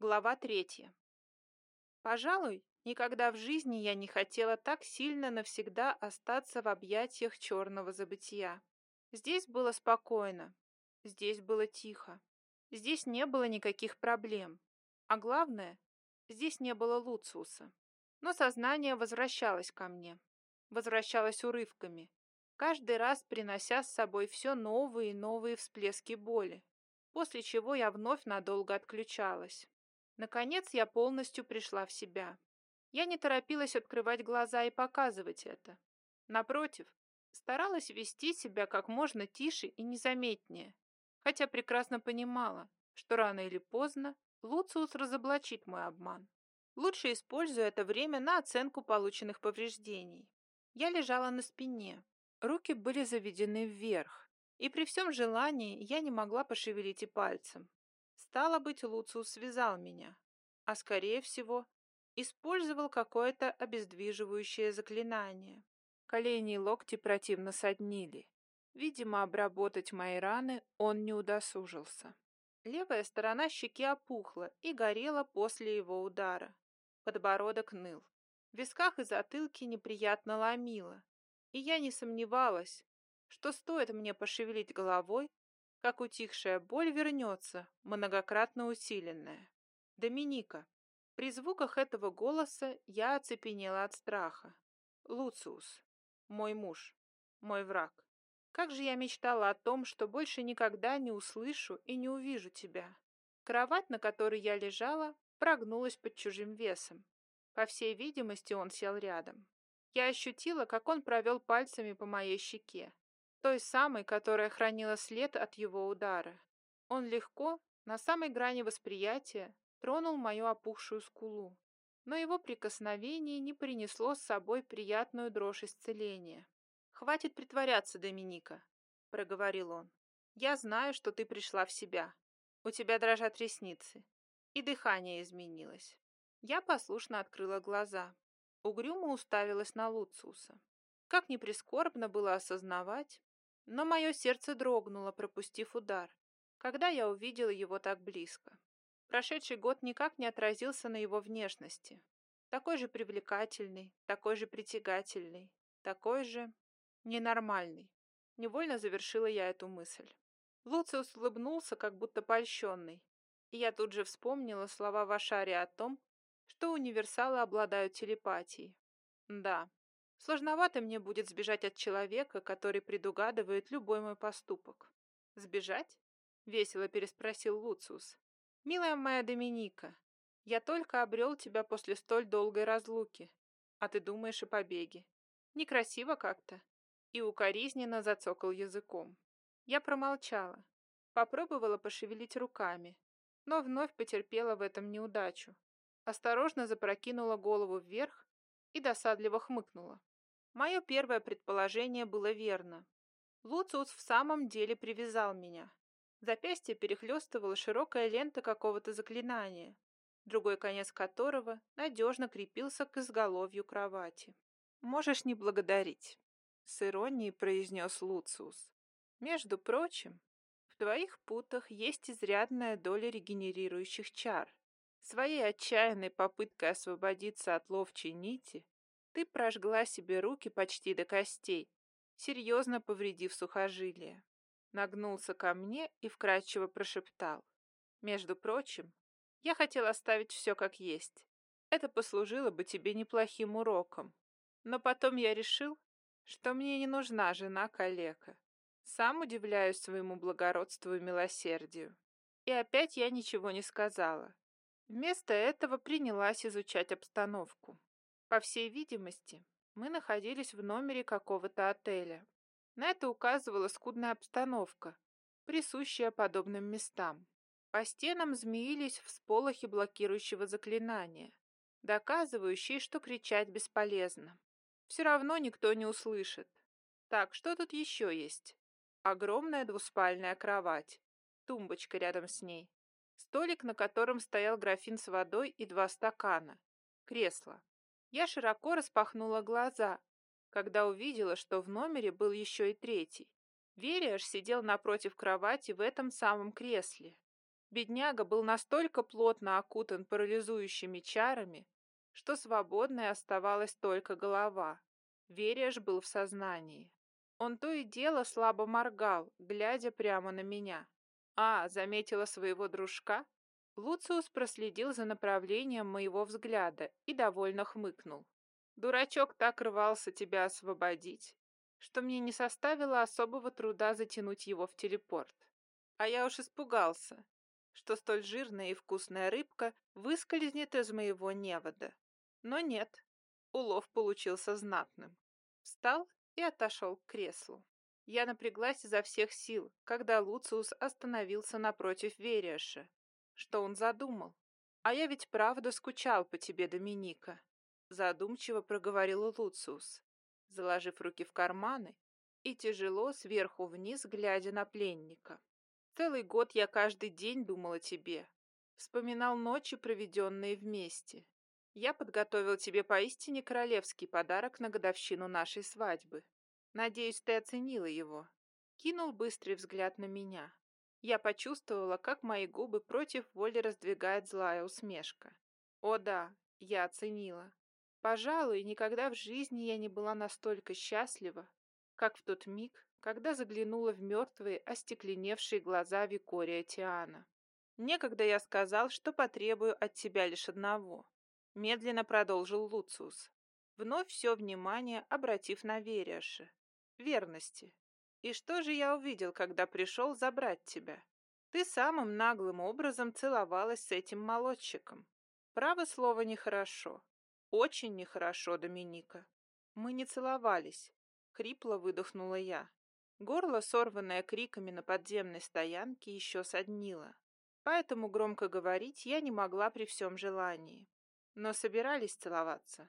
Глава третья. Пожалуй, никогда в жизни я не хотела так сильно навсегда остаться в объятиях черного забытия. Здесь было спокойно, здесь было тихо, здесь не было никаких проблем. А главное, здесь не было Луциуса. Но сознание возвращалось ко мне, возвращалось урывками, каждый раз принося с собой все новые и новые всплески боли, после чего я вновь надолго отключалась. Наконец я полностью пришла в себя. Я не торопилась открывать глаза и показывать это. Напротив, старалась вести себя как можно тише и незаметнее, хотя прекрасно понимала, что рано или поздно Луциус разоблачит мой обман. Лучше использую это время на оценку полученных повреждений. Я лежала на спине, руки были заведены вверх, и при всем желании я не могла пошевелить и пальцем. Стало быть, Луциус связал меня, а, скорее всего, использовал какое-то обездвиживающее заклинание. Колени и локти противно соднили. Видимо, обработать мои раны он не удосужился. Левая сторона щеки опухла и горела после его удара. Подбородок ныл. В висках и затылке неприятно ломило. И я не сомневалась, что стоит мне пошевелить головой, как утихшая боль вернется, многократно усиленная. Доминика. При звуках этого голоса я оцепенела от страха. Луциус. Мой муж. Мой враг. Как же я мечтала о том, что больше никогда не услышу и не увижу тебя. Кровать, на которой я лежала, прогнулась под чужим весом. По всей видимости, он сел рядом. Я ощутила, как он провел пальцами по моей щеке, той самой, которая хранила след от его удара. Он легко, на самой грани восприятия, тронул мою опухшую скулу, но его прикосновение не принесло с собой приятную дрожь исцеления. «Хватит притворяться, Доминика», — проговорил он. «Я знаю, что ты пришла в себя. У тебя дрожат ресницы, и дыхание изменилось». Я послушно открыла глаза. Угрюмо уставилась на Луциуса. Как ни прискорбно было осознавать, но мое сердце дрогнуло, пропустив удар, когда я увидела его так близко. Прошедший год никак не отразился на его внешности. Такой же привлекательный, такой же притягательный, такой же ненормальный. Невольно завершила я эту мысль. Луциус улыбнулся, как будто польщенный, и я тут же вспомнила слова Вашари о том, что универсалы обладают телепатией. Да, Сложновато мне будет сбежать от человека, который предугадывает любой мой поступок. Сбежать? Весело переспросил Луциус. Милая моя Доминика, я только обрел тебя после столь долгой разлуки, а ты думаешь о побеге. Некрасиво как-то. И укоризненно зацокал языком. Я промолчала, попробовала пошевелить руками, но вновь потерпела в этом неудачу. Осторожно запрокинула голову вверх и досадливо хмыкнула. Мое первое предположение было верно. Луциус в самом деле привязал меня. Запястье перехлестывала широкая лента какого-то заклинания, другой конец которого надежно крепился к изголовью кровати. «Можешь не благодарить», — с иронией произнес Луциус. «Между прочим, в твоих путах есть изрядная доля регенерирующих чар. Своей отчаянной попыткой освободиться от ловчей нити ты прожгла себе руки почти до костей, серьезно повредив сухожилие. Нагнулся ко мне и вкрадчиво прошептал. Между прочим, я хотел оставить все как есть. Это послужило бы тебе неплохим уроком. Но потом я решил, что мне не нужна жена-калека. Сам удивляюсь своему благородству и милосердию. И опять я ничего не сказала. Вместо этого принялась изучать обстановку. По всей видимости, мы находились в номере какого-то отеля. На это указывала скудная обстановка, присущая подобным местам. По стенам змеились всполохи блокирующего заклинания, доказывающие, что кричать бесполезно. Все равно никто не услышит. Так, что тут еще есть? Огромная двуспальная кровать, тумбочка рядом с ней, столик, на котором стоял графин с водой и два стакана, кресло. Я широко распахнула глаза, когда увидела, что в номере был еще и третий. Вериаш сидел напротив кровати в этом самом кресле. Бедняга был настолько плотно окутан парализующими чарами, что свободной оставалась только голова. Вереш был в сознании. Он то и дело слабо моргал, глядя прямо на меня. А, заметила своего дружка? Луциус проследил за направлением моего взгляда и довольно хмыкнул. Дурачок так рвался тебя освободить, что мне не составило особого труда затянуть его в телепорт. А я уж испугался, что столь жирная и вкусная рыбка выскользнет из моего невода. Но нет, улов получился знатным. Встал и отошел к креслу. Я напряглась изо всех сил, когда Луциус остановился напротив Вериаша. Что он задумал? А я ведь правда скучал по тебе, Доминика. Задумчиво проговорил Луциус, заложив руки в карманы и тяжело сверху вниз глядя на пленника. Целый год я каждый день думал о тебе, вспоминал ночи, проведенные вместе. Я подготовил тебе поистине королевский подарок на годовщину нашей свадьбы. Надеюсь, ты оценила его. Кинул быстрый взгляд на меня. Я почувствовала, как мои губы против воли раздвигает злая усмешка. О да, я оценила. Пожалуй, никогда в жизни я не была настолько счастлива, как в тот миг, когда заглянула в мертвые, остекленевшие глаза Викория Тиана. Некогда я сказал, что потребую от тебя лишь одного. Медленно продолжил Луциус, вновь все внимание обратив на Вериаше. Верности. И что же я увидел, когда пришел забрать тебя? Ты самым наглым образом целовалась с этим молодчиком. Право слово нехорошо. Очень нехорошо, Доминика. Мы не целовались. Хрипло выдохнула я. Горло, сорванное криками на подземной стоянке, еще соднило. Поэтому громко говорить я не могла при всем желании. Но собирались целоваться.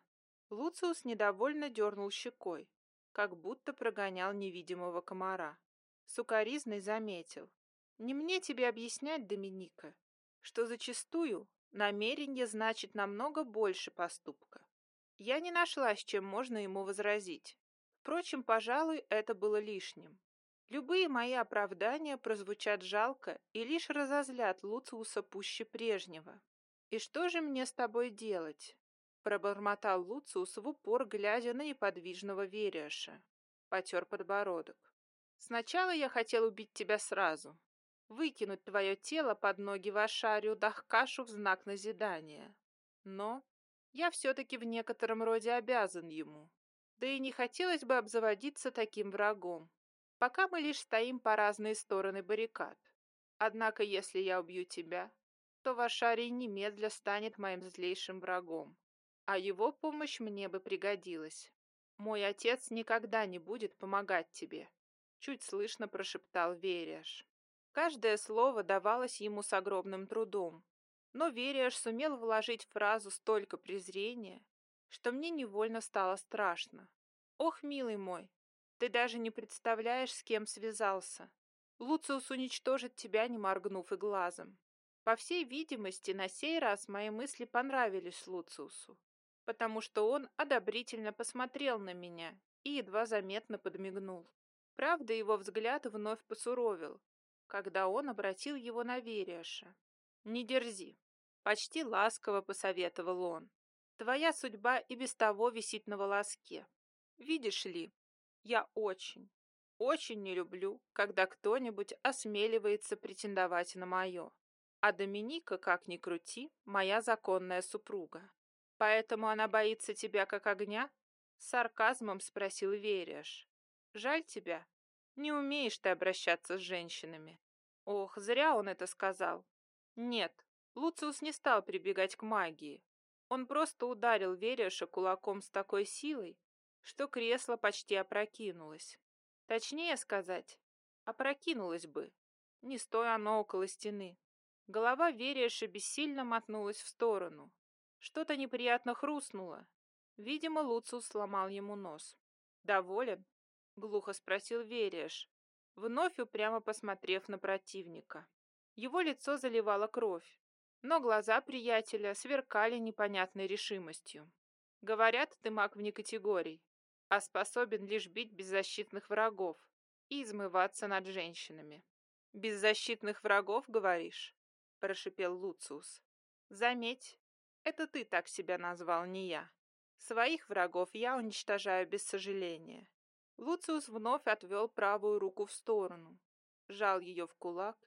Луциус недовольно дернул щекой, как будто прогонял невидимого комара. Сукаризный заметил. «Не мне тебе объяснять, Доминика, что зачастую намерение значит намного больше поступка. Я не нашла, с чем можно ему возразить. Впрочем, пожалуй, это было лишним. Любые мои оправдания прозвучат жалко и лишь разозлят Луциуса пуще прежнего. «И что же мне с тобой делать?» — пробормотал Луциус в упор, глядя на неподвижного Вериаша. Потер подбородок. «Сначала я хотел убить тебя сразу, выкинуть твое тело под ноги Вашарию Дахкашу в знак назидания. Но я все-таки в некотором роде обязан ему. Да и не хотелось бы обзаводиться таким врагом. Пока мы лишь стоим по разные стороны баррикад. Однако, если я убью тебя, то Вашарий немедля станет моим злейшим врагом. А его помощь мне бы пригодилась. Мой отец никогда не будет помогать тебе. Чуть слышно прошептал Вериаш. Каждое слово давалось ему с огромным трудом. Но Вериаш сумел вложить в фразу столько презрения, что мне невольно стало страшно. «Ох, милый мой, ты даже не представляешь, с кем связался. Луциус уничтожит тебя, не моргнув и глазом». По всей видимости, на сей раз мои мысли понравились Луциусу, потому что он одобрительно посмотрел на меня и едва заметно подмигнул. Правда, его взгляд вновь посуровил, когда он обратил его на Вериаша. «Не дерзи», — почти ласково посоветовал он. Твоя судьба и без того висит на волоске. Видишь ли, я очень, очень не люблю, когда кто-нибудь осмеливается претендовать на мое. А Доминика, как ни крути, моя законная супруга. Поэтому она боится тебя как огня? С сарказмом спросил Вериаш. Жаль тебя. Не умеешь ты обращаться с женщинами. Ох, зря он это сказал. Нет, Луциус не стал прибегать к магии. Он просто ударил Вереша кулаком с такой силой, что кресло почти опрокинулось. Точнее сказать, опрокинулось бы, не стоя оно около стены. Голова Вереша бессильно мотнулась в сторону. Что-то неприятно хрустнуло. Видимо, Луциус сломал ему нос. «Доволен?» — глухо спросил Вереш, вновь упрямо посмотрев на противника. Его лицо заливало кровь но глаза приятеля сверкали непонятной решимостью. Говорят, ты маг вне категорий, а способен лишь бить беззащитных врагов и измываться над женщинами. Беззащитных врагов, говоришь? — прошипел Луциус. «Заметь, это ты так себя назвал, не я. Своих врагов я уничтожаю без сожаления». Луциус вновь отвел правую руку в сторону, сжал ее в кулак,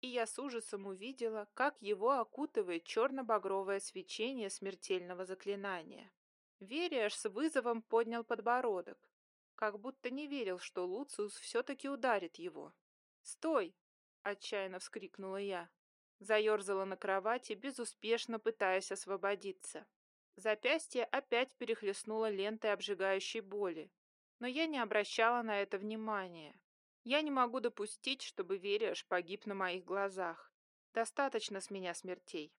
и я с ужасом увидела, как его окутывает черно-багровое свечение смертельного заклинания. Вериаш с вызовом поднял подбородок, как будто не верил, что Луциус все-таки ударит его. «Стой!» — отчаянно вскрикнула я. Заерзала на кровати, безуспешно пытаясь освободиться. Запястье опять перехлестнуло лентой обжигающей боли, но я не обращала на это внимания. Я не могу допустить, чтобы Вериаш погиб на моих глазах. Достаточно с меня смертей.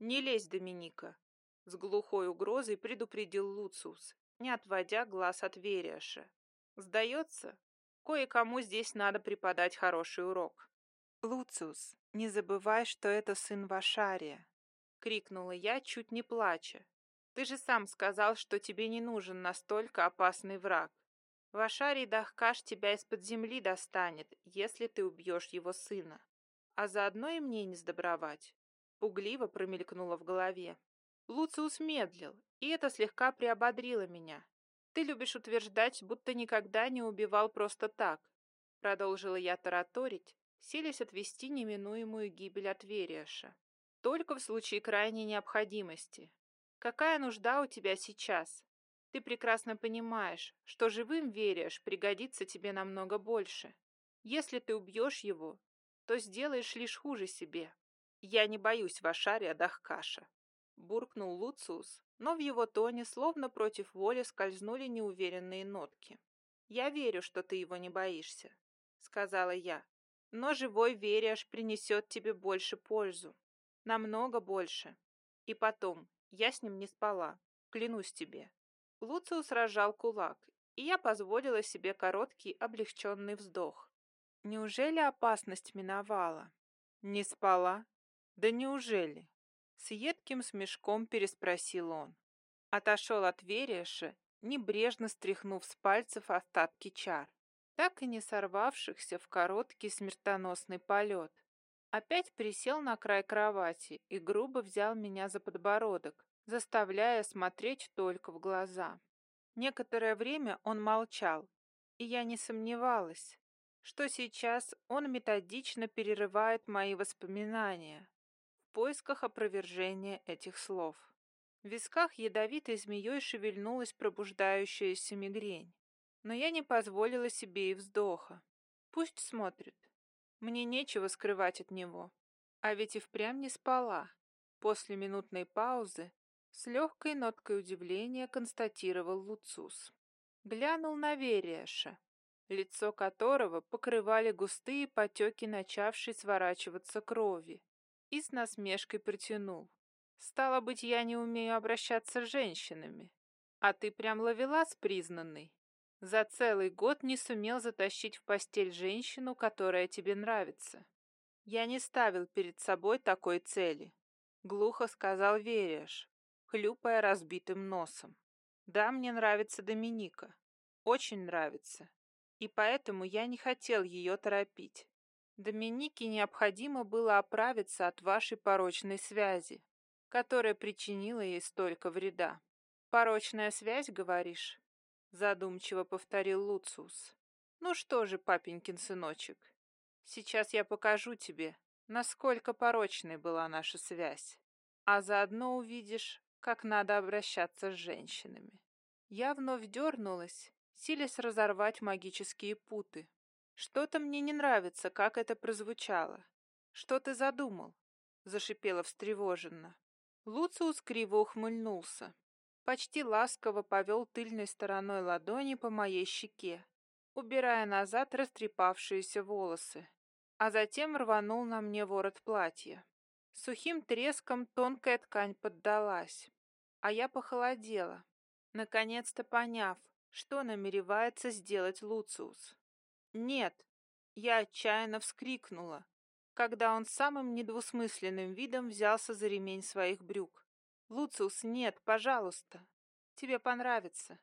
Не лезь, Доминика, с глухой угрозой предупредил Луциус, не отводя глаз от Вериаша. Сдается, кое-кому здесь надо преподать хороший урок. «Луциус, не забывай, что это сын Вашария!» — крикнула я, чуть не плача. «Ты же сам сказал, что тебе не нужен настолько опасный враг. Вашарий Дахкаш тебя из-под земли достанет, если ты убьешь его сына. А заодно и мне не сдобровать». Пугливо промелькнуло в голове. Луциус медлил, и это слегка приободрило меня. «Ты любишь утверждать, будто никогда не убивал просто так», — продолжила я тараторить, селись отвести неминуемую гибель от Вериаша. «Только в случае крайней необходимости. Какая нужда у тебя сейчас? Ты прекрасно понимаешь, что живым Вериаш пригодится тебе намного больше. Если ты убьешь его, то сделаешь лишь хуже себе. Я не боюсь Вашария Дахкаша буркнул Луциус, но в его тоне словно против воли скользнули неуверенные нотки. «Я верю, что ты его не боишься», — сказала я. «Но живой веришь принесет тебе больше пользу. Намного больше. И потом, я с ним не спала, клянусь тебе». Луциус разжал кулак, и я позволила себе короткий облегченный вздох. Неужели опасность миновала? Не спала? Да неужели? С едким смешком переспросил он. Отошел от Вериша, небрежно стряхнув с пальцев остатки чар, так и не сорвавшихся в короткий смертоносный полет. Опять присел на край кровати и грубо взял меня за подбородок, заставляя смотреть только в глаза. Некоторое время он молчал, и я не сомневалась, что сейчас он методично перерывает мои воспоминания, поисках опровержения этих слов. В висках ядовитой змеей шевельнулась пробуждающаяся мигрень. Но я не позволила себе и вздоха. Пусть смотрит. Мне нечего скрывать от него. А ведь и впрямь не спала. После минутной паузы с легкой ноткой удивления констатировал Луцус. Глянул на Вериаша, лицо которого покрывали густые потеки начавшей сворачиваться крови и с насмешкой протянул. «Стало быть, я не умею обращаться с женщинами. А ты прям ловелас признанный. За целый год не сумел затащить в постель женщину, которая тебе нравится. Я не ставил перед собой такой цели», — глухо сказал Вериаш, хлюпая разбитым носом. «Да, мне нравится Доминика. Очень нравится. И поэтому я не хотел ее торопить. Доминике необходимо было оправиться от вашей порочной связи, которая причинила ей столько вреда. «Порочная связь, говоришь?» — задумчиво повторил Луциус. «Ну что же, папенькин сыночек, сейчас я покажу тебе, насколько порочной была наша связь, а заодно увидишь, как надо обращаться с женщинами». Я вновь дернулась, силясь разорвать магические путы, что-то мне не нравится, как это прозвучало. Что ты задумал? Зашипела встревоженно. Луциус криво ухмыльнулся. Почти ласково повел тыльной стороной ладони по моей щеке, убирая назад растрепавшиеся волосы, а затем рванул на мне ворот платья. Сухим треском тонкая ткань поддалась, а я похолодела, наконец-то поняв, что намеревается сделать Луциус. «Нет!» Я отчаянно вскрикнула, когда он самым недвусмысленным видом взялся за ремень своих брюк. «Луциус, нет, пожалуйста! Тебе понравится!»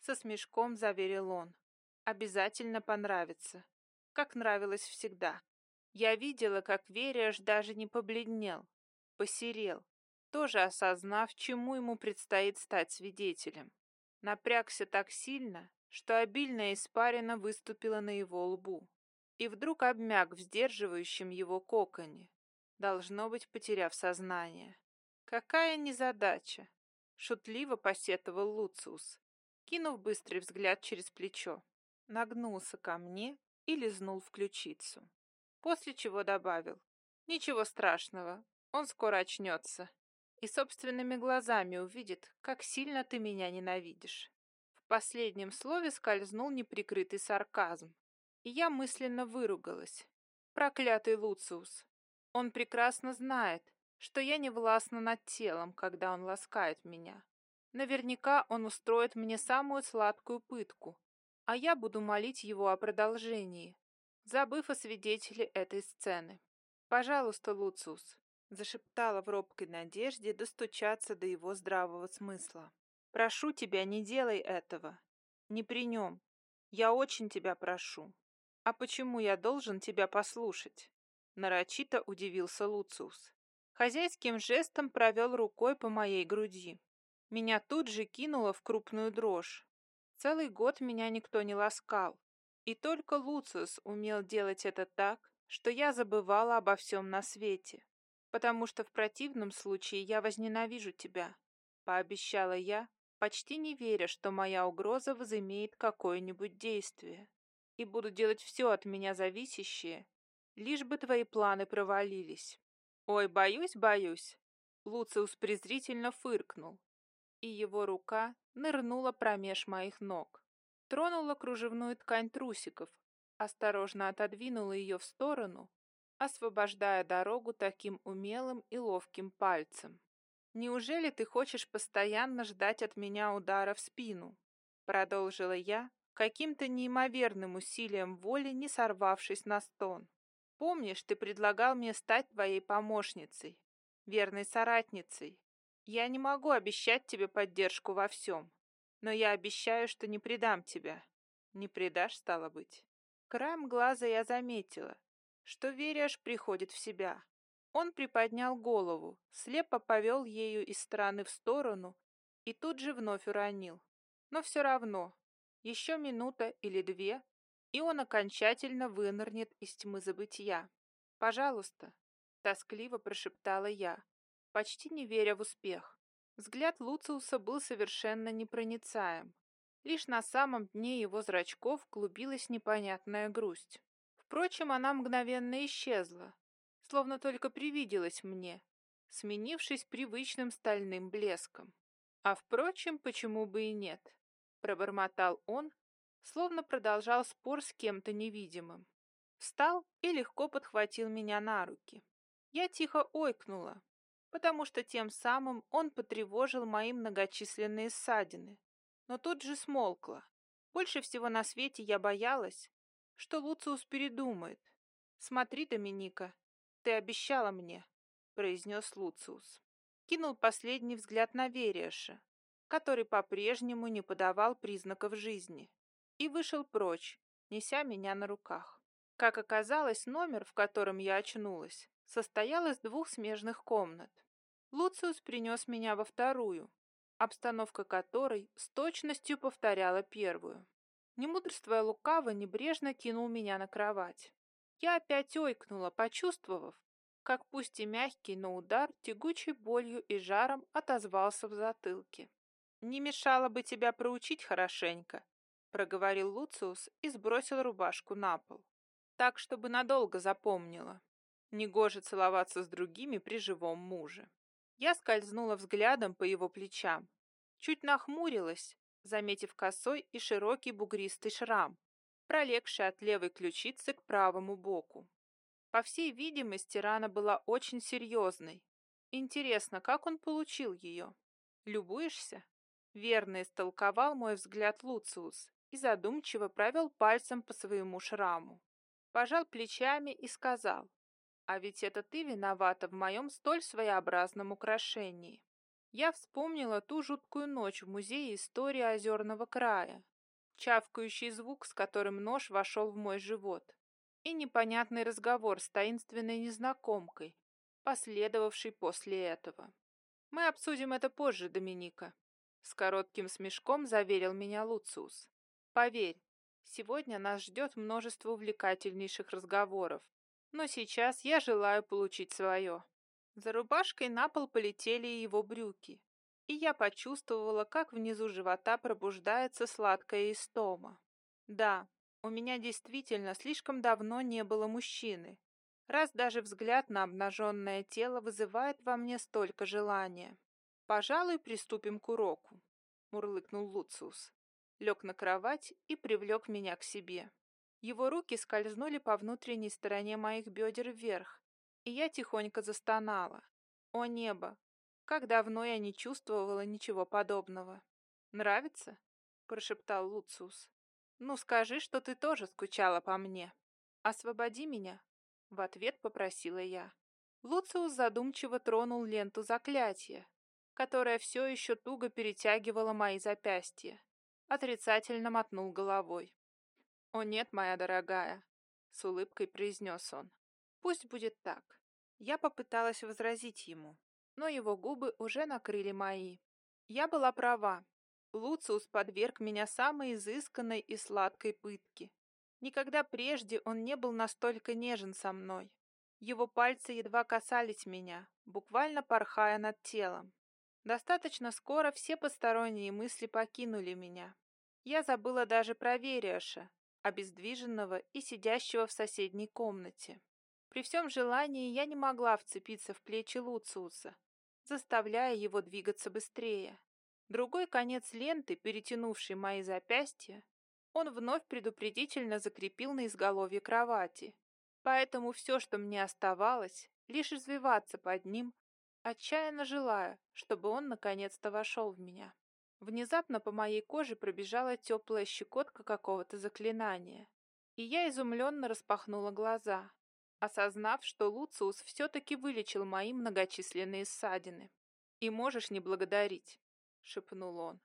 Со смешком заверил он. «Обязательно понравится, как нравилось всегда». Я видела, как Вериаш даже не побледнел, посерел, тоже осознав, чему ему предстоит стать свидетелем. Напрягся так сильно, что обильная испарина выступила на его лбу и вдруг обмяк в сдерживающем его коконе, должно быть, потеряв сознание. Какая незадача! Шутливо посетовал Луциус, кинув быстрый взгляд через плечо. Нагнулся ко мне и лизнул в ключицу. После чего добавил. Ничего страшного, он скоро очнется и собственными глазами увидит, как сильно ты меня ненавидишь. В последнем слове скользнул неприкрытый сарказм, и я мысленно выругалась. Проклятый Луциус. Он прекрасно знает, что я не властна над телом, когда он ласкает меня. Наверняка он устроит мне самую сладкую пытку, а я буду молить его о продолжении, забыв о свидетеле этой сцены. Пожалуйста, Луциус, зашептала в робкой надежде достучаться до его здравого смысла. Прошу тебя, не делай этого. Не при нем. Я очень тебя прошу. «А почему я должен тебя послушать?» Нарочито удивился Луциус. Хозяйским жестом провел рукой по моей груди. Меня тут же кинуло в крупную дрожь. Целый год меня никто не ласкал. И только Луциус умел делать это так, что я забывала обо всем на свете. Потому что в противном случае я возненавижу тебя, пообещала я, почти не веря, что моя угроза возымеет какое-нибудь действие и буду делать все от меня зависящее, лишь бы твои планы провалились. Ой, боюсь, боюсь. Луциус презрительно фыркнул, и его рука нырнула промеж моих ног. Тронула кружевную ткань трусиков, осторожно отодвинула ее в сторону, освобождая дорогу таким умелым и ловким пальцем. «Неужели ты хочешь постоянно ждать от меня удара в спину?» Продолжила я, каким-то неимоверным усилием воли не сорвавшись на стон. «Помнишь, ты предлагал мне стать твоей помощницей, верной соратницей. Я не могу обещать тебе поддержку во всем, но я обещаю, что не предам тебя. Не предашь, стало быть». Краем глаза я заметила, что Вериаш приходит в себя. Он приподнял голову, слепо повел ею из стороны в сторону и тут же вновь уронил. Но все равно еще минута или две, и он окончательно вынырнет из тьмы забытия. «Пожалуйста», — тоскливо прошептала я, почти не веря в успех. Взгляд Луциуса был совершенно непроницаем. Лишь на самом дне его зрачков клубилась непонятная грусть. Впрочем, она мгновенно исчезла, словно только привиделась мне, сменившись привычным стальным блеском. А впрочем, почему бы и нет? пробормотал он, словно продолжал спор с кем-то невидимым. Встал и легко подхватил меня на руки. Я тихо ойкнула, потому что тем самым он потревожил мои многочисленные ссадины, но тут же смолкла. Больше всего на свете я боялась, что Луциус передумает. «Смотри, Доминика, ты обещала мне», — произнес Луциус. Кинул последний взгляд на Вериаша, который по-прежнему не подавал признаков жизни, и вышел прочь, неся меня на руках. Как оказалось, номер, в котором я очнулась, состоял из двух смежных комнат. Луциус принес меня во вторую, обстановка которой с точностью повторяла первую. Не мудрствуя лукаво, небрежно кинул меня на кровать. Я опять ойкнула, почувствовав, как пусть и мягкий, но удар тягучей болью и жаром отозвался в затылке. «Не мешало бы тебя проучить хорошенько», — проговорил Луциус и сбросил рубашку на пол. «Так, чтобы надолго запомнила. Негоже целоваться с другими при живом муже». Я скользнула взглядом по его плечам. Чуть нахмурилась, заметив косой и широкий бугристый шрам, пролегший от левой ключицы к правому боку. По всей видимости, рана была очень серьезной. Интересно, как он получил ее? Любуешься? Верно истолковал мой взгляд Луциус и задумчиво провел пальцем по своему шраму. Пожал плечами и сказал, «А ведь это ты виновата в моем столь своеобразном украшении». Я вспомнила ту жуткую ночь в Музее истории Озерного края, чавкающий звук, с которым нож вошел в мой живот, и непонятный разговор с таинственной незнакомкой, последовавший после этого. «Мы обсудим это позже, Доминика», — с коротким смешком заверил меня Луциус. «Поверь, сегодня нас ждет множество увлекательнейших разговоров, но сейчас я желаю получить свое». За рубашкой на пол полетели его брюки, и я почувствовала, как внизу живота пробуждается сладкая истома. Да, у меня действительно слишком давно не было мужчины, раз даже взгляд на обнаженное тело вызывает во мне столько желания. «Пожалуй, приступим к уроку», — мурлыкнул Луциус. Лег на кровать и привлек меня к себе. Его руки скользнули по внутренней стороне моих бедер вверх, и я тихонько застонала. О небо! Как давно я не чувствовала ничего подобного. «Нравится?» — прошептал Луциус. «Ну, скажи, что ты тоже скучала по мне. Освободи меня!» — в ответ попросила я. Луциус задумчиво тронул ленту заклятия, которая все еще туго перетягивала мои запястья. Отрицательно мотнул головой. «О нет, моя дорогая!» — с улыбкой произнес он. «Пусть будет так». Я попыталась возразить ему, но его губы уже накрыли мои. Я была права. Луциус подверг меня самой изысканной и сладкой пытке. Никогда прежде он не был настолько нежен со мной. Его пальцы едва касались меня, буквально порхая над телом. Достаточно скоро все посторонние мысли покинули меня. Я забыла даже про Вериаша, обездвиженного и сидящего в соседней комнате. При всем желании я не могла вцепиться в плечи Луциуса, заставляя его двигаться быстрее. Другой конец ленты, перетянувший мои запястья, он вновь предупредительно закрепил на изголовье кровати. Поэтому все, что мне оставалось, лишь извиваться под ним, отчаянно желая, чтобы он наконец-то вошел в меня. Внезапно по моей коже пробежала теплая щекотка какого-то заклинания, и я изумленно распахнула глаза осознав, что Луциус все-таки вылечил мои многочисленные ссадины. «И можешь не благодарить», — шепнул он.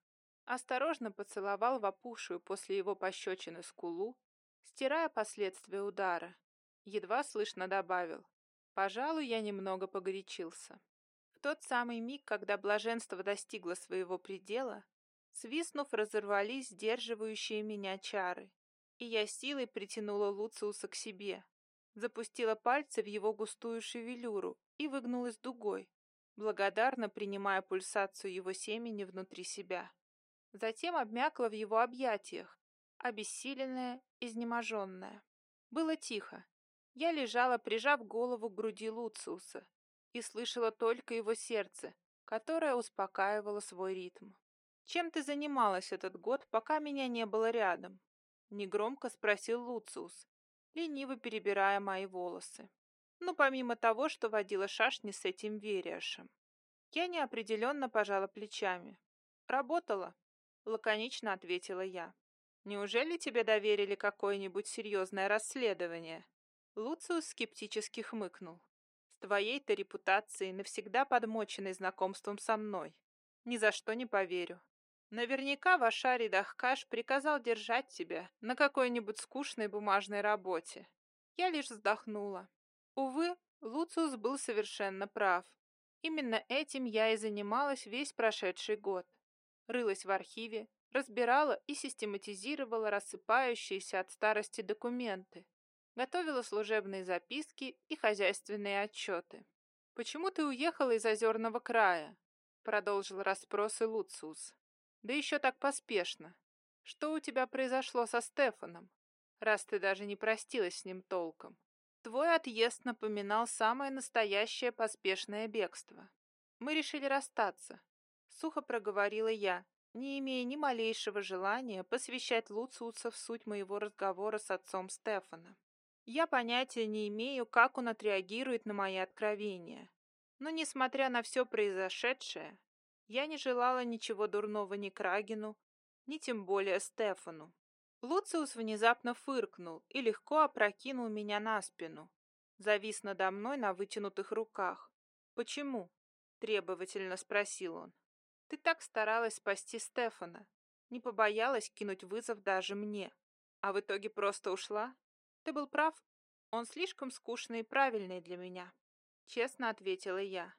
Осторожно поцеловал в опухшую после его пощечины скулу, стирая последствия удара. Едва слышно добавил. «Пожалуй, я немного погорячился». Тот самый миг, когда блаженство достигло своего предела, свистнув, разорвались сдерживающие меня чары, и я силой притянула Луциуса к себе, запустила пальцы в его густую шевелюру и выгнулась дугой, благодарно принимая пульсацию его семени внутри себя. Затем обмякла в его объятиях, обессиленная, изнеможенная. Было тихо. Я лежала, прижав голову к груди Луциуса, и слышала только его сердце, которое успокаивало свой ритм. «Чем ты занималась этот год, пока меня не было рядом?» Негромко спросил Луциус, лениво перебирая мои волосы. Ну, помимо того, что водила шашни с этим Вериашем. Я неопределенно пожала плечами. «Работала», — лаконично ответила я. «Неужели тебе доверили какое-нибудь серьезное расследование?» Луциус скептически хмыкнул. «С твоей-то репутацией, навсегда подмоченной знакомством со мной. Ни за что не поверю. Наверняка Вашари Дахкаш приказал держать тебя на какой-нибудь скучной бумажной работе. Я лишь вздохнула. Увы, Луциус был совершенно прав. Именно этим я и занималась весь прошедший год. Рылась в архиве, разбирала и систематизировала рассыпающиеся от старости документы, готовила служебные записки и хозяйственные отчеты. «Почему ты уехала из Озерного края?» — продолжил расспросы Луциус. Да еще так поспешно. Что у тебя произошло со Стефаном, раз ты даже не простилась с ним толком? Твой отъезд напоминал самое настоящее поспешное бегство. Мы решили расстаться. Сухо проговорила я, не имея ни малейшего желания посвящать Луциуса в суть моего разговора с отцом Стефана. Я понятия не имею, как он отреагирует на мои откровения. Но, несмотря на все произошедшее, я не желала ничего дурного ни Крагину, ни тем более Стефану. Луциус внезапно фыркнул и легко опрокинул меня на спину. Завис надо мной на вытянутых руках. «Почему?» — требовательно спросил он. «Ты так старалась спасти Стефана. Не побоялась кинуть вызов даже мне. А в итоге просто ушла? Ты был прав. Он слишком скучный и правильный для меня, честно ответила я.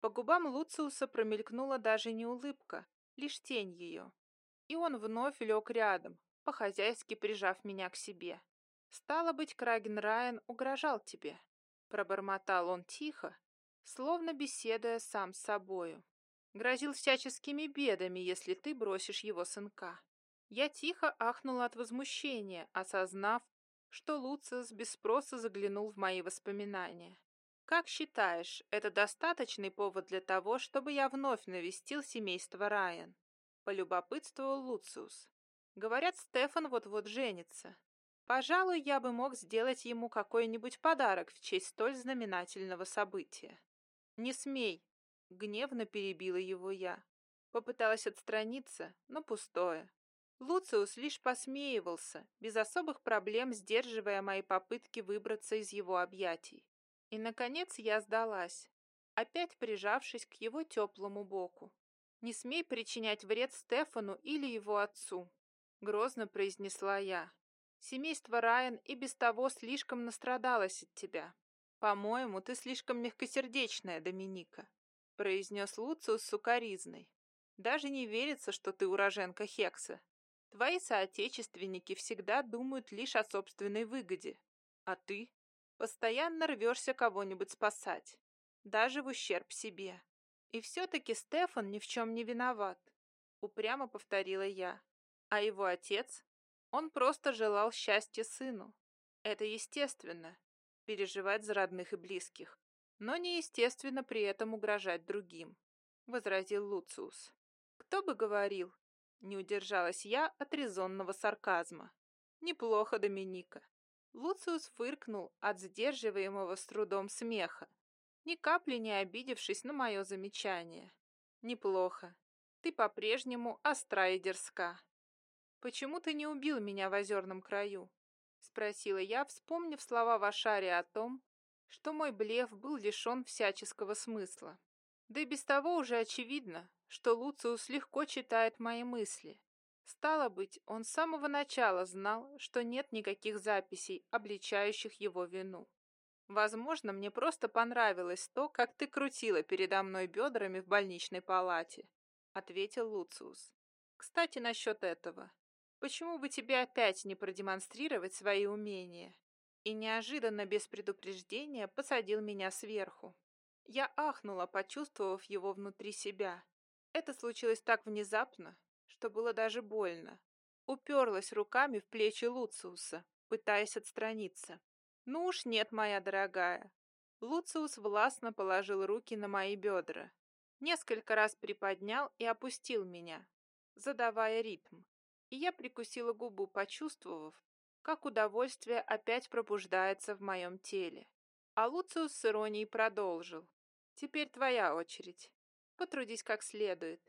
По губам Луциуса промелькнула даже не улыбка, лишь тень ее. И он вновь лег рядом, по-хозяйски прижав меня к себе. «Стало быть, Краген Райан угрожал тебе», — пробормотал он тихо, словно беседуя сам с собою. «Грозил всяческими бедами, если ты бросишь его сынка». Я тихо ахнула от возмущения, осознав, что Луциус без спроса заглянул в мои воспоминания. «Как считаешь, это достаточный повод для того, чтобы я вновь навестил семейство Райан?» — полюбопытствовал Луциус. «Говорят, Стефан вот-вот женится. Пожалуй, я бы мог сделать ему какой-нибудь подарок в честь столь знаменательного события». «Не смей!» — гневно перебила его я. Попыталась отстраниться, но пустое. Луциус лишь посмеивался, без особых проблем сдерживая мои попытки выбраться из его объятий. И, наконец, я сдалась, опять прижавшись к его теплому боку. «Не смей причинять вред Стефану или его отцу», — грозно произнесла я. «Семейство Райан и без того слишком настрадалось от тебя. По-моему, ты слишком мягкосердечная, Доминика», — произнес Луциус сукоризной. «Даже не верится, что ты уроженка Хекса. Твои соотечественники всегда думают лишь о собственной выгоде. А ты Постоянно рвешься кого-нибудь спасать, даже в ущерб себе. И все-таки Стефан ни в чем не виноват, упрямо повторила я. А его отец? Он просто желал счастья сыну. Это естественно, переживать за родных и близких, но неестественно при этом угрожать другим, возразил Луциус. Кто бы говорил, не удержалась я от резонного сарказма. Неплохо, Доминика. Луциус фыркнул от сдерживаемого с трудом смеха, ни капли не обидевшись на мое замечание. «Неплохо. Ты по-прежнему остра и дерзка. Почему ты не убил меня в озерном краю?» — спросила я, вспомнив слова Вашария о том, что мой блеф был лишен всяческого смысла. Да и без того уже очевидно, что Луциус легко читает мои мысли. Стало быть, он с самого начала знал, что нет никаких записей, обличающих его вину. Возможно, мне просто понравилось то, как ты крутила передо мной бедрами в больничной палате, ответил Луциус. Кстати, насчет этого. Почему бы тебе опять не продемонстрировать свои умения? И неожиданно, без предупреждения, посадил меня сверху. Я ахнула, почувствовав его внутри себя. Это случилось так внезапно, что было даже больно. Уперлась руками в плечи Луциуса, пытаясь отстраниться. «Ну уж нет, моя дорогая». Луциус властно положил руки на мои бедра. Несколько раз приподнял и опустил меня, задавая ритм. И я прикусила губу, почувствовав, как удовольствие опять пробуждается в моем теле. А Луциус с иронией продолжил. «Теперь твоя очередь. Потрудись как следует.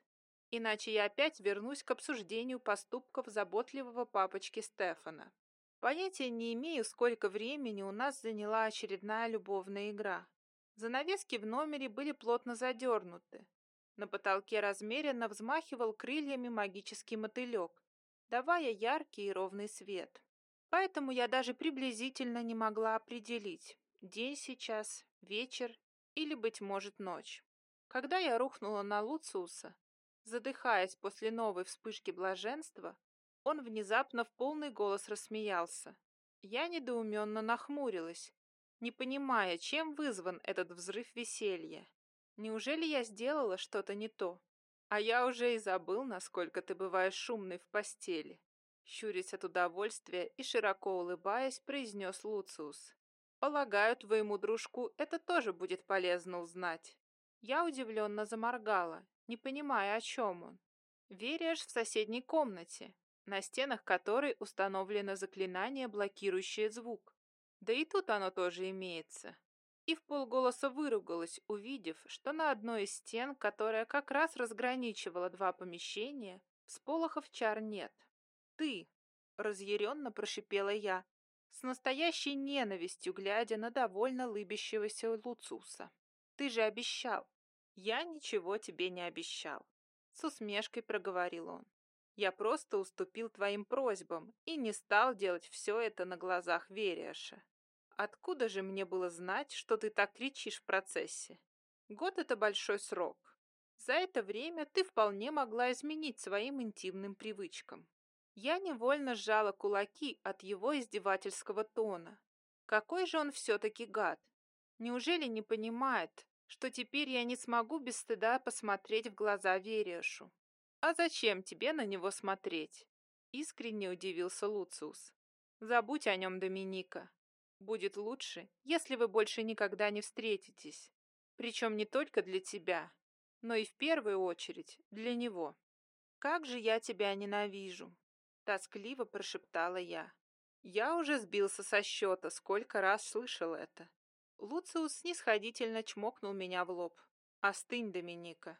Иначе я опять вернусь к обсуждению поступков заботливого папочки Стефана. Понятия не имею, сколько времени у нас заняла очередная любовная игра. Занавески в номере были плотно задернуты. На потолке размеренно взмахивал крыльями магический мотылек, давая яркий и ровный свет. Поэтому я даже приблизительно не могла определить, день сейчас, вечер или, быть может, ночь. Когда я рухнула на Луциуса, Задыхаясь после новой вспышки блаженства, он внезапно в полный голос рассмеялся. Я недоуменно нахмурилась, не понимая, чем вызван этот взрыв веселья. Неужели я сделала что-то не то? А я уже и забыл, насколько ты бываешь шумной в постели. Щурясь от удовольствия и широко улыбаясь, произнес Луциус. Полагаю, твоему дружку это тоже будет полезно узнать. Я удивленно заморгала, не понимая, о чем он. Веришь в соседней комнате, на стенах которой установлено заклинание, блокирующее звук. Да и тут оно тоже имеется. И в полголоса выругалась, увидев, что на одной из стен, которая как раз разграничивала два помещения, всполохов чар нет. «Ты!» — разъяренно прошипела я, с настоящей ненавистью глядя на довольно лыбящегося Луцуса. «Ты же обещал!» «Я ничего тебе не обещал», — с усмешкой проговорил он. «Я просто уступил твоим просьбам и не стал делать все это на глазах Вериаша. откуда же мне было знать, что ты так кричишь в процессе? Год — это большой срок. За это время ты вполне могла изменить своим интимным привычкам. Я невольно сжала кулаки от его издевательского тона. Какой же он все-таки гад! Неужели не понимает, что теперь я не смогу без стыда посмотреть в глаза Вериашу? А зачем тебе на него смотреть? Искренне удивился Луциус. Забудь о нем, Доминика. Будет лучше, если вы больше никогда не встретитесь. Причем не только для тебя, но и в первую очередь для него. «Как же я тебя ненавижу!» — тоскливо прошептала я. Я уже сбился со счета, сколько раз слышал это. Луциус снисходительно чмокнул меня в лоб. «Остынь, Доминика.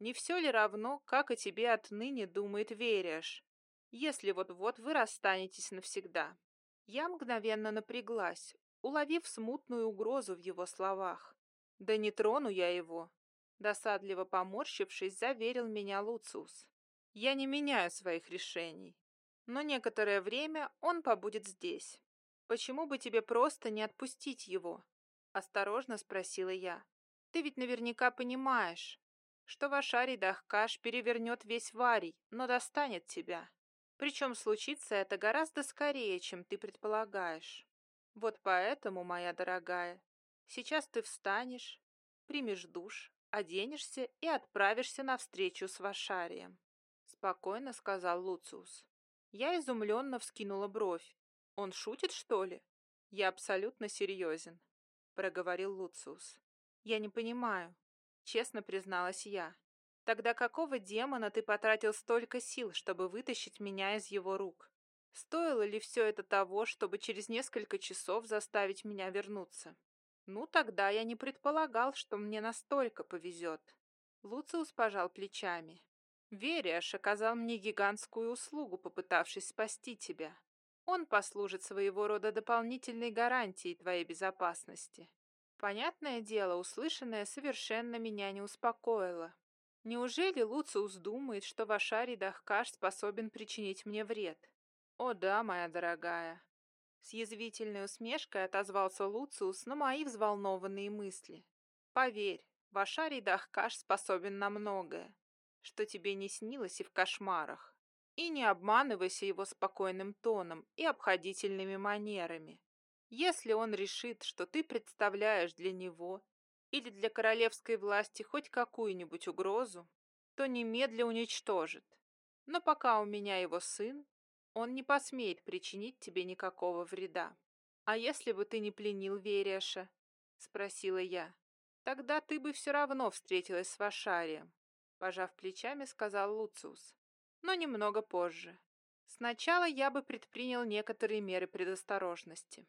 Не все ли равно, как о тебе отныне думает Вериаш, если вот-вот вы расстанетесь навсегда?» Я мгновенно напряглась, уловив смутную угрозу в его словах. «Да не трону я его!» Досадливо поморщившись, заверил меня Луциус. «Я не меняю своих решений, но некоторое время он побудет здесь. Почему бы тебе просто не отпустить его?» Осторожно спросила я. «Ты ведь наверняка понимаешь, что Вашарий Дахкаш перевернет весь Варий, но достанет тебя. Причем случится это гораздо скорее, чем ты предполагаешь. Вот поэтому, моя дорогая, сейчас ты встанешь, примешь душ, оденешься и отправишься на встречу с Вашарием», — спокойно сказал Луциус. Я изумленно вскинула бровь. «Он шутит, что ли?» «Я абсолютно серьезен», — проговорил Луциус. «Я не понимаю», — честно призналась я. Тогда какого демона ты потратил столько сил, чтобы вытащить меня из его рук? Стоило ли все это того, чтобы через несколько часов заставить меня вернуться? Ну, тогда я не предполагал, что мне настолько повезет. Луциус пожал плечами. Вериаш оказал мне гигантскую услугу, попытавшись спасти тебя. Он послужит своего рода дополнительной гарантией твоей безопасности. Понятное дело, услышанное совершенно меня не успокоило. Неужели Луциус думает, что Вашарий Дахкаш способен причинить мне вред? О да, моя дорогая. С язвительной усмешкой отозвался Луциус на мои взволнованные мысли. Поверь, Вашарий Дахкаш способен на многое, что тебе не снилось и в кошмарах. И не обманывайся его спокойным тоном и обходительными манерами. Если он решит, что ты представляешь для него или для королевской власти хоть какую-нибудь угрозу, то немедля уничтожит. Но пока у меня его сын, он не посмеет причинить тебе никакого вреда. А если бы ты не пленил Вереша? Спросила я. Тогда ты бы все равно встретилась с Вашарием. Пожав плечами, сказал Луциус. Но немного позже. Сначала я бы предпринял некоторые меры предосторожности.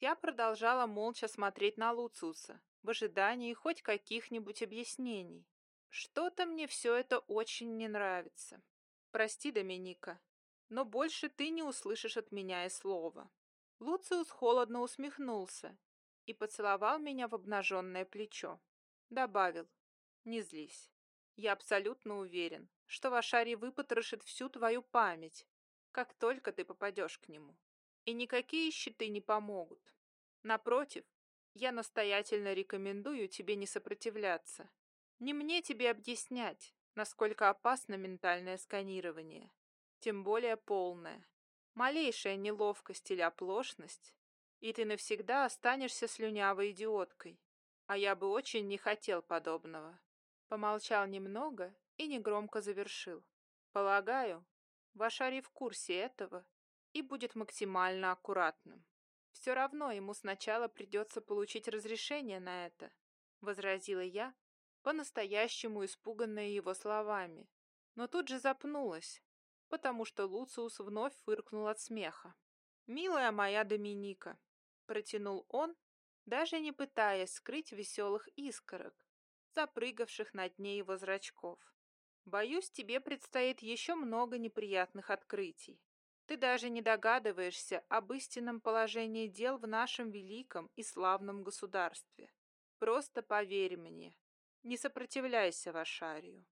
Я продолжала молча смотреть на Луциуса, в ожидании хоть каких-нибудь объяснений. Что-то мне все это очень не нравится. Прости, Доминика, но больше ты не услышишь от меня и слова. Луциус холодно усмехнулся и поцеловал меня в обнаженное плечо. Добавил, не злись. Я абсолютно уверен, что Вашарий выпотрошит всю твою память, как только ты попадешь к нему. И никакие щиты не помогут. Напротив, я настоятельно рекомендую тебе не сопротивляться. Не мне тебе объяснять, насколько опасно ментальное сканирование, тем более полное. Малейшая неловкость или оплошность, и ты навсегда останешься слюнявой идиоткой. А я бы очень не хотел подобного. Помолчал немного и негромко завершил. Полагаю, Вашари в курсе этого и будет максимально аккуратным. Все равно ему сначала придется получить разрешение на это, возразила я, по-настоящему испуганная его словами, но тут же запнулась, потому что Луциус вновь фыркнул от смеха. «Милая моя Доминика», — протянул он, даже не пытаясь скрыть веселых искорок, запрыгавших на дне его зрачков. «Боюсь, тебе предстоит еще много неприятных открытий. Ты даже не догадываешься об истинном положении дел в нашем великом и славном государстве. Просто поверь мне, не сопротивляйся Вашарию.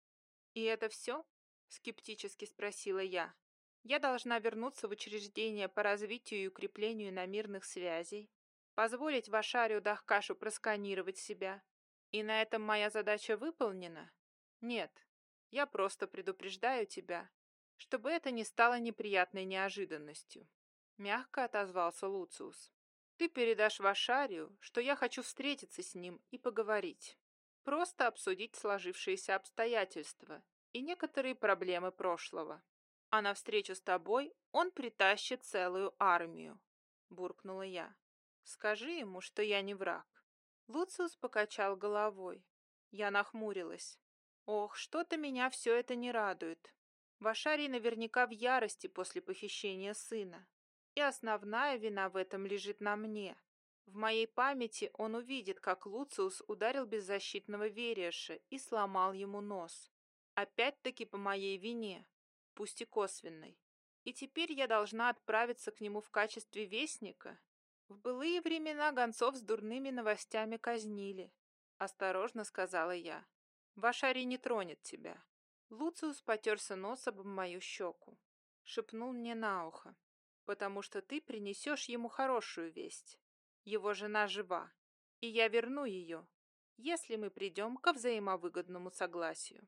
И это все? Скептически спросила я. Я должна вернуться в учреждение по развитию и укреплению намирных связей, Позволить Вашарию Дахкашу просканировать себя. И на этом моя задача выполнена? Нет, я просто предупреждаю тебя, чтобы это не стало неприятной неожиданностью. Мягко отозвался Луциус. Ты передашь Вашарию, что я хочу встретиться с ним и поговорить. Просто обсудить сложившиеся обстоятельства и некоторые проблемы прошлого. А на встречу с тобой он притащит целую армию, буркнула я. Скажи ему, что я не враг. Луциус покачал головой. Я нахмурилась. Ох, что-то меня все это не радует. Вашарий наверняка в ярости после похищения сына. И основная вина в этом лежит на мне. В моей памяти он увидит, как Луциус ударил беззащитного Вериаша и сломал ему нос. Опять-таки по моей вине пусть и косвенной. И теперь я должна отправиться к нему в качестве вестника? В былые времена гонцов с дурными новостями казнили, осторожно сказала я. Вашарий не тронет тебя. Луциус потерся носом об мою щеку. Шепнул мне на ухо. Потому что ты принесешь ему хорошую весть. Его жена жива. И я верну ее, если мы придем ко взаимовыгодному согласию.